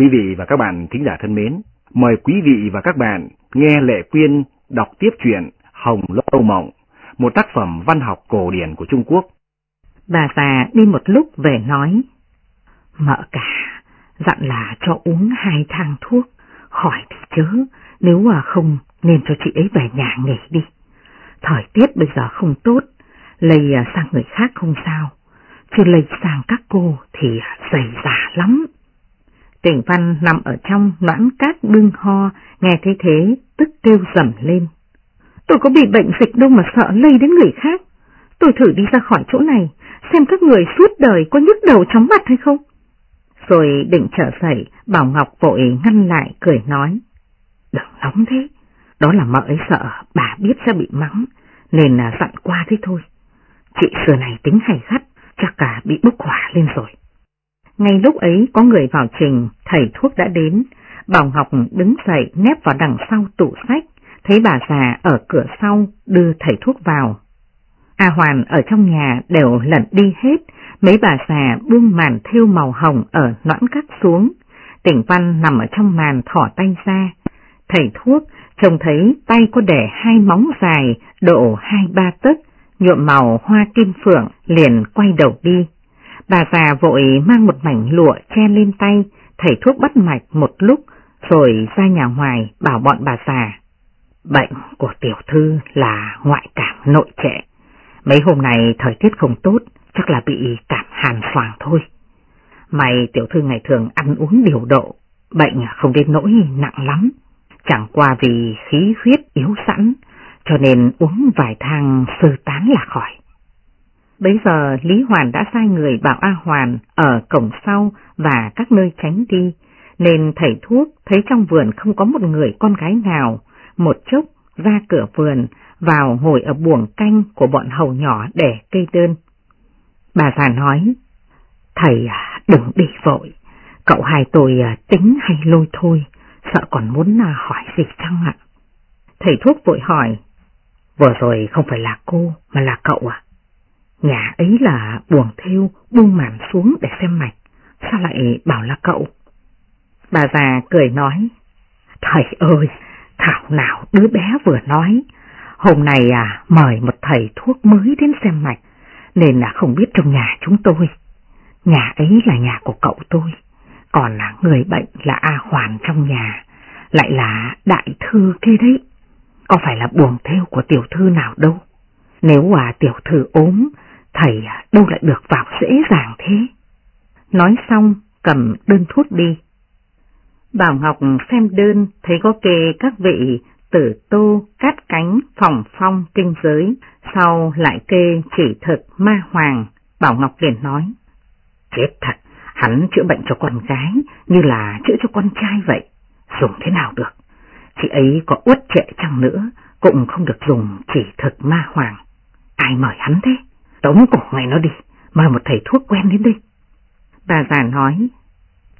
Quý vị và các bạn thính giả thân mến, mời quý vị và các bạn nghe Lệ Quyên đọc tiếp truyện Hồng Lâu Mộng, một tác phẩm văn học cổ điển của Trung Quốc. Bà già đi một lúc về nói, mợ cả, dặn là cho uống hai thang thuốc, khỏi thì chớ, nếu mà không nên cho chị ấy về nhà nghỉ đi. Thời tiết bây giờ không tốt, lây à, sang người khác không sao, chứ lây sang các cô thì à, dày dả lắm. Tỉnh Văn nằm ở trong noãn cát bưng ho, nghe thấy thế, tức kêu dầm lên. Tôi có bị bệnh dịch đâu mà sợ lây đến người khác. Tôi thử đi ra khỏi chỗ này, xem các người suốt đời có nhức đầu chóng mặt hay không. Rồi định trở dậy, Bảo Ngọc vội ngăn lại cười nói. Đừng nóng thế, đó là mợ ấy sợ bà biết sẽ bị mắng, nên là dặn qua thế thôi. Chị xưa này tính hay gắt, chắc cả bị bốc hỏa lên rồi. Ngay lúc ấy có người vào trình, thầy thuốc đã đến, Bảo Ngọc đứng dậy nép vào đằng sau tủ sách, thấy bà già ở cửa sau đưa thầy thuốc vào. A Hoàn ở trong nhà đều lẩn đi hết, mấy bà già buông màn thêu màu hồng ở nõn cắt xuống. Tỉnh Văn nằm ở trong màn thỏ tay ra. Thầy thuốc trông thấy tay có để hai móng dài độ hai ba tấc, nhuộm màu hoa kim phượng liền quay đầu đi. Bà già vội mang một mảnh lụa che lên tay, thầy thuốc bắt mạch một lúc, rồi ra nhà ngoài bảo bọn bà già. Bệnh của tiểu thư là ngoại cảm nội trệ. Mấy hôm này thời tiết không tốt, chắc là bị cảm hàn xoàng thôi. Mày tiểu thư ngày thường ăn uống điều độ, bệnh không đến nỗi nặng lắm. Chẳng qua vì khí huyết yếu sẵn, cho nên uống vài thang sơ tán là khỏi. Bấy giờ Lý Hoàn đã sai người bảo A Hoàn ở cổng sau và các nơi tránh đi, nên thầy thuốc thấy trong vườn không có một người con gái nào, một chốc ra cửa vườn, vào ngồi ở buồng canh của bọn hầu nhỏ để cây đơn. Bà già nói, thầy à, đừng đi vội, cậu hai tôi à, tính hay lôi thôi, sợ còn muốn à, hỏi gì chăng ạ? Thầy thuốc vội hỏi, vừa rồi không phải là cô mà là cậu à? Nhà ấy là buồng theo buông màn xuống để xem mạch, sao lại bảo là cậu? Bà già cười nói, thầy ơi, thảo nào đứa bé vừa nói, hôm nay à mời một thầy thuốc mới đến xem mạch, nên là không biết trong nhà chúng tôi. Nhà ấy là nhà của cậu tôi, còn là người bệnh là A Hoàn trong nhà, lại là đại thư kia đấy. Có phải là buồng theo của tiểu thư nào đâu. Nếu à tiểu thư ốm, thầy à, đâu lại được vào dễ dàng thế. Nói xong, cầm đơn thuốc đi. Bảo Ngọc xem đơn thấy có kê các vị tử tô, cát cánh, phòng phong, kinh giới, sau lại kê chỉ thực, ma hoàng. Bảo Ngọc liền nói, chết thật, hắn chữa bệnh cho con gái như là chữa cho con trai vậy, dùng thế nào được. Chị ấy có uất trệ chăng nữa, cũng không được dùng chỉ thực ma hoàng. Ai mời hắn thế? Tống cổ mày nó đi, mời một thầy thuốc quen đến đây. Bà già nói,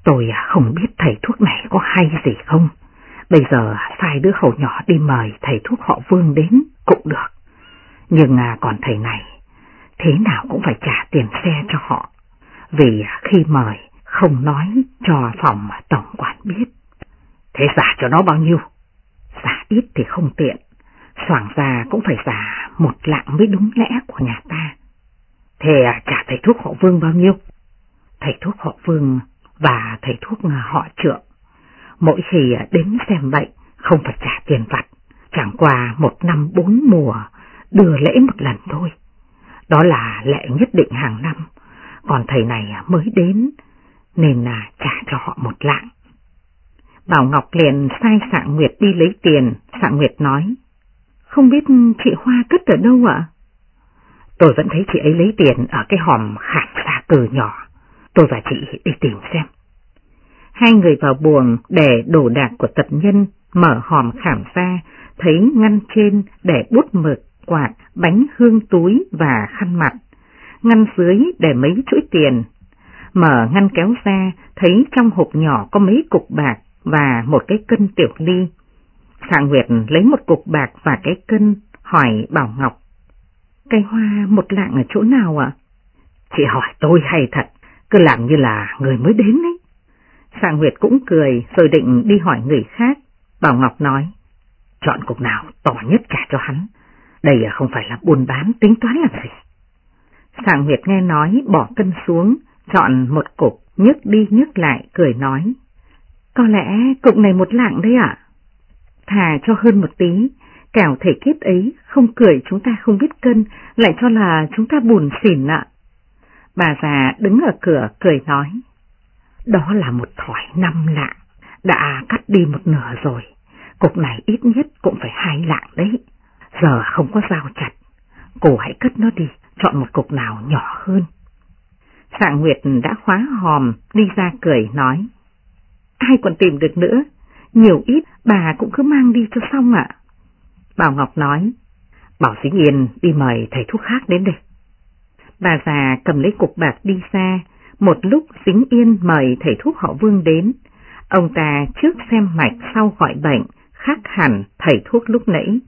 tôi à, không biết thầy thuốc này có hay gì không. Bây giờ sai đứa hầu nhỏ đi mời thầy thuốc họ Vương đến cũng được. Nhưng à, còn thầy này, thế nào cũng phải trả tiền xe cho họ. Vì à, khi mời không nói cho phòng tổng quản biết. Thế giả cho nó bao nhiêu? Giả ít thì không tiện, soảng ra cũng phải giả một lạng mới đúng lẽ của nhà ta thề à, trả thầy thuốc họ Vương bao nhiêu? Thầy thuốc họ Vương và thầy thuốc họ Trượng. Mỗi khi à, đến xem bệnh không phải trả tiền vặt, chẳng qua một năm bốn mùa đưa lễ một lần thôi. Đó là lệ nhất định hàng năm, còn thầy này à, mới đến nên là trả cho họ một lạng. Bảo Ngọc liền sai Sạng Nguyệt đi lấy tiền, Sạng Nguyệt nói, không biết chị Hoa cất ở đâu ạ? Tôi vẫn thấy chị ấy lấy tiền ở cái hòm hạng xa cờ nhỏ. Tôi và chị đi tìm xem. Hai người vào buồng để đồ đạc của tập nhân, mở hòm khảm ra, thấy ngăn trên để bút mực, quạt, bánh hương túi và khăn mặt. Ngăn dưới để mấy chuỗi tiền. Mở ngăn kéo ra, thấy trong hộp nhỏ có mấy cục bạc và một cái cân tiểu ly. Sạng Nguyệt lấy một cục bạc và cái cân, hỏi Bảo Ngọc. Cây hoa một lạng ở chỗ nào ạ? Chị hỏi tôi hay thật, cứ làm như là người mới đến ấy. Sạng Nguyệt cũng cười rồi định đi hỏi người khác. Bảo Ngọc nói, chọn cục nào to nhất cả cho hắn. Đây à, không phải là buôn bán tính toán làm gì. Sạng Nguyệt nghe nói bỏ cân xuống, chọn một cục, nhức đi nhức lại, cười nói. Có lẽ cục này một lạng đấy ạ. Thà cho hơn một tí, kẻo thể kiếp ấy không cười chúng ta không biết cân, lại cho là chúng ta buồn xỉn ạ. Bà già đứng ở cửa cười nói. Đó là một thỏi năm lạng, đã cắt đi một nửa rồi, cục này ít nhất cũng phải hai lạng đấy. Giờ không có dao chặt, cô hãy cất nó đi, chọn một cục nào nhỏ hơn. Sạ Nguyệt đã khóa hòm, đi ra cười nói. Ai còn tìm được nữa, nhiều ít bà cũng cứ mang đi cho xong ạ. Bảo Ngọc nói, bảo Sĩ Yên đi mời thầy thuốc khác đến đây. Bà già cầm lấy cục bạc đi xa, một lúc Dính Yên mời thầy thuốc họ Vương đến. Ông ta trước xem mạch sau gọi bệnh, khác hẳn thầy thuốc lúc nãy.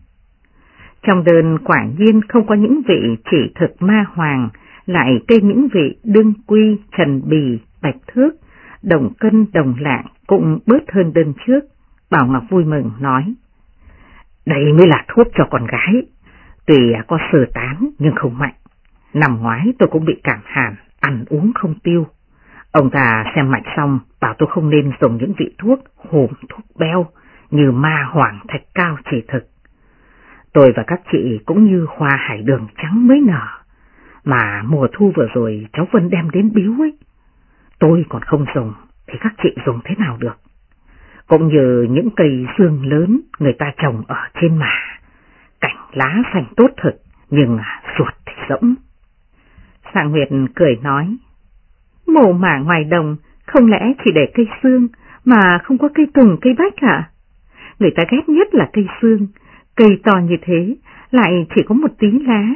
Trong đơn quả nhiên không có những vị chỉ thực ma hoàng, lại kê những vị đương quy, trần bì, bạch thước, đồng cân, đồng lạng cũng bớt hơn đơn trước. Bảo Ngọc vui mừng nói, đây mới là thuốc cho con gái, tuy có sờ tán nhưng không mạnh. Năm ngoái tôi cũng bị cảm hàn, ăn uống không tiêu. Ông ta xem mạch xong bảo tôi không nên dùng những vị thuốc hồn thuốc beo như ma hoàng thạch cao chỉ thực. Tôi và các chị cũng như hoa hải đường trắng mới nở, mà mùa thu vừa rồi cháu Vân đem đến biếu ấy. Tôi còn không dùng, thì các chị dùng thế nào được? Cũng như những cây xương lớn người ta trồng ở trên mả, cảnh lá xanh tốt thật nhưng ruột thì rỗng. Sạng Nguyệt cười nói, mồ mả ngoài đồng không lẽ chỉ để cây xương mà không có cây tùng cây bách hả? Người ta ghét nhất là cây xương, cây to như thế lại chỉ có một tí lá.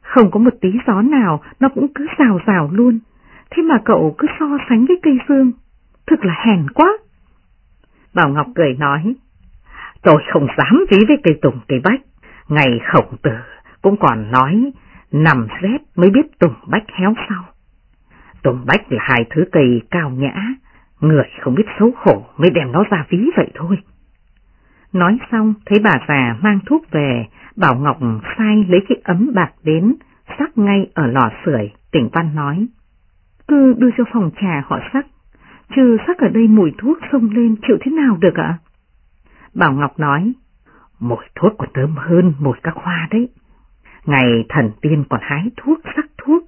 Không có một tí gió nào nó cũng cứ rào rào luôn, thế mà cậu cứ so sánh với cây xương, thực là hèn quá. Bảo Ngọc cười nói, tôi không dám ví với cây tùng cây bách, ngày khổng tử cũng còn nói nằm rét mới biết tùng bách héo sau. Tùng bách là hai thứ cây cao nhã, người không biết xấu khổ mới đem nó ra ví vậy thôi. Nói xong thấy bà già mang thuốc về, Bảo Ngọc sai lấy cái ấm bạc đến, sắc ngay ở lò sưởi, tỉnh Văn nói. Cứ đưa cho phòng trà họ sắc, chứ sắc ở đây mùi thuốc xông lên chịu thế nào được ạ? Bảo Ngọc nói, mùi thuốc còn thơm hơn mùi các hoa đấy. Ngày thần tiên còn hái thuốc sắc thuốc,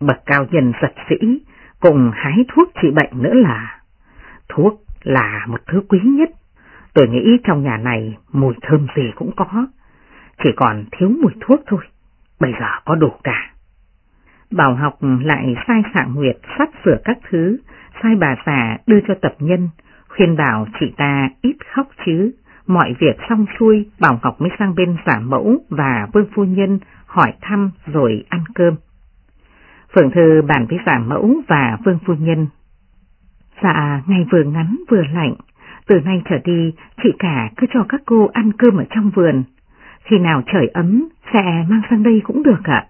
bậc cao nhân giật sĩ cùng hái thuốc trị bệnh nữa là thuốc là một thứ quý nhất. Tôi nghĩ trong nhà này mùi thơm gì cũng có, chỉ còn thiếu mùi thuốc thôi, bây giờ có đủ cả. Bảo học lại sai sạng nguyệt sắp sửa các thứ, sai bà già đưa cho tập nhân, khuyên bảo chị ta ít khóc chứ. Mọi việc xong xuôi, Bảo Ngọc mới sang bên giả mẫu và vương phu nhân hỏi thăm rồi ăn cơm. Phượng Thư bàn với giả mẫu và vương phu nhân. Dạ, ngày vừa ngắn vừa lạnh, từ nay trở đi chị cả cứ cho các cô ăn cơm ở trong vườn, khi nào trời ấm sẽ mang sang đây cũng được ạ.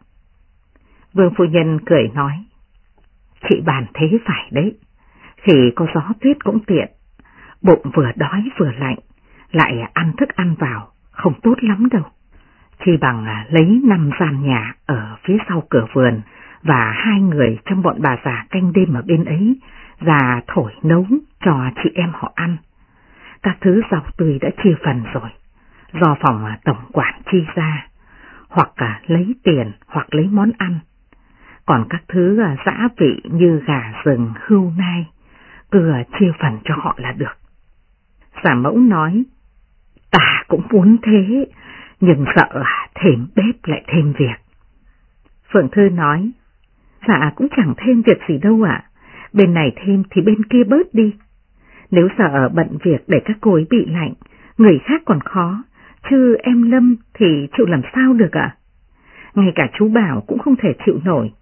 Vương phu nhân cười nói, chị bàn thế phải đấy, khi có gió tuyết cũng tiện, bụng vừa đói vừa lạnh, lại ăn thức ăn vào, không tốt lắm đâu. Chỉ bằng à, lấy năm gian nhà ở phía sau cửa vườn và hai người trong bọn bà già canh đêm ở bên ấy, ra thổi nấu cho chị em họ ăn. Các thứ rau tươi đã chia phần rồi, do phòng à, tổng quản chi ra, hoặc cả lấy tiền hoặc lấy món ăn. Còn các thứ giã vị như gà rừng, hưu nai, cứ chia phần cho họ là được. Giả mẫu nói, ta cũng muốn thế, nhưng sợ thêm bếp lại thêm việc. Phượng Thư nói, dạ cũng chẳng thêm việc gì đâu ạ, bên này thêm thì bên kia bớt đi. Nếu sợ bận việc để các cô ấy bị lạnh, người khác còn khó, chứ em Lâm thì chịu làm sao được ạ? Ngay cả chú Bảo cũng không thể chịu nổi,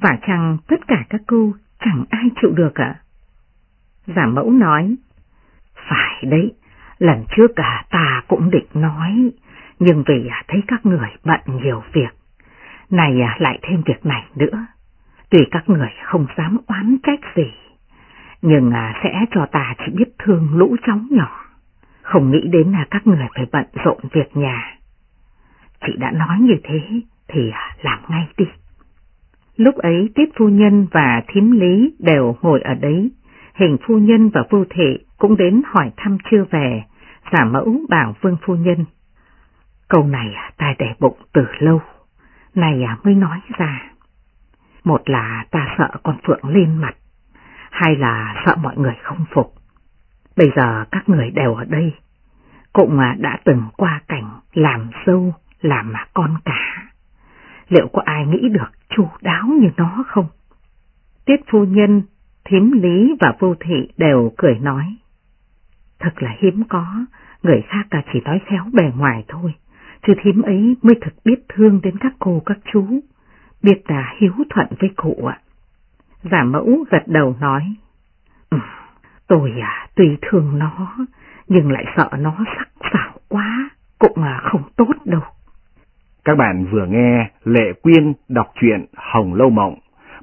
và chăng tất cả các cô chẳng ai chịu được ạ? Giả mẫu nói, phải đấy, lần trước cả ta cũng định nói, nhưng vì à, thấy các người bận nhiều việc, này à, lại thêm việc này nữa, tuy các người không dám oán trách gì, nhưng sẽ cho ta chỉ biết thương lũ cháu nhỏ, không nghĩ đến là các người phải bận rộn việc nhà. Chị đã nói như thế thì làm ngay đi. Lúc ấy Tiết Phu Nhân và Thím Lý đều ngồi ở đấy, hình Phu Nhân và Vô Thị cũng đến hỏi thăm chưa về, giả mẫu bảo Vương Phu Nhân. Câu này à, ta để bụng từ lâu, này à, mới nói ra. Một là ta sợ con Phượng lên mặt, hai là sợ mọi người không phục. Bây giờ các người đều ở đây, cũng à, đã từng qua cảnh làm dâu, làm con cả. Liệu có ai nghĩ được chu đáo như nó không? Tiết phu nhân, thiếm lý và vô thị đều cười nói. Thật là hiếm có, người khác cả chỉ nói khéo bề ngoài thôi, chứ thím ấy mới thật biết thương đến các cô các chú, biết là hiếu thuận với cụ ạ. Giả mẫu gật đầu nói, ừ, tôi à, tùy thương nó, nhưng lại sợ nó sắc sảo quá, cũng à, không tốt đâu. Các bạn vừa nghe Lệ Quyên đọc truyện Hồng Lâu Mộng,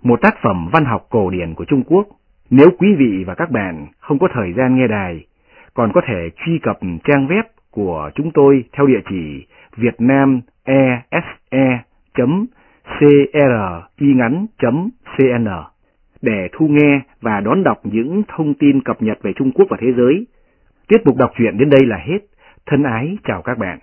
một tác phẩm văn học cổ điển của Trung Quốc. Nếu quý vị và các bạn không có thời gian nghe đài, còn có thể truy cập trang web của chúng tôi theo địa chỉ vietnamese.cringắn.cn để thu nghe và đón đọc những thông tin cập nhật về Trung Quốc và thế giới. Tiết mục đọc truyện đến đây là hết. Thân ái chào các bạn.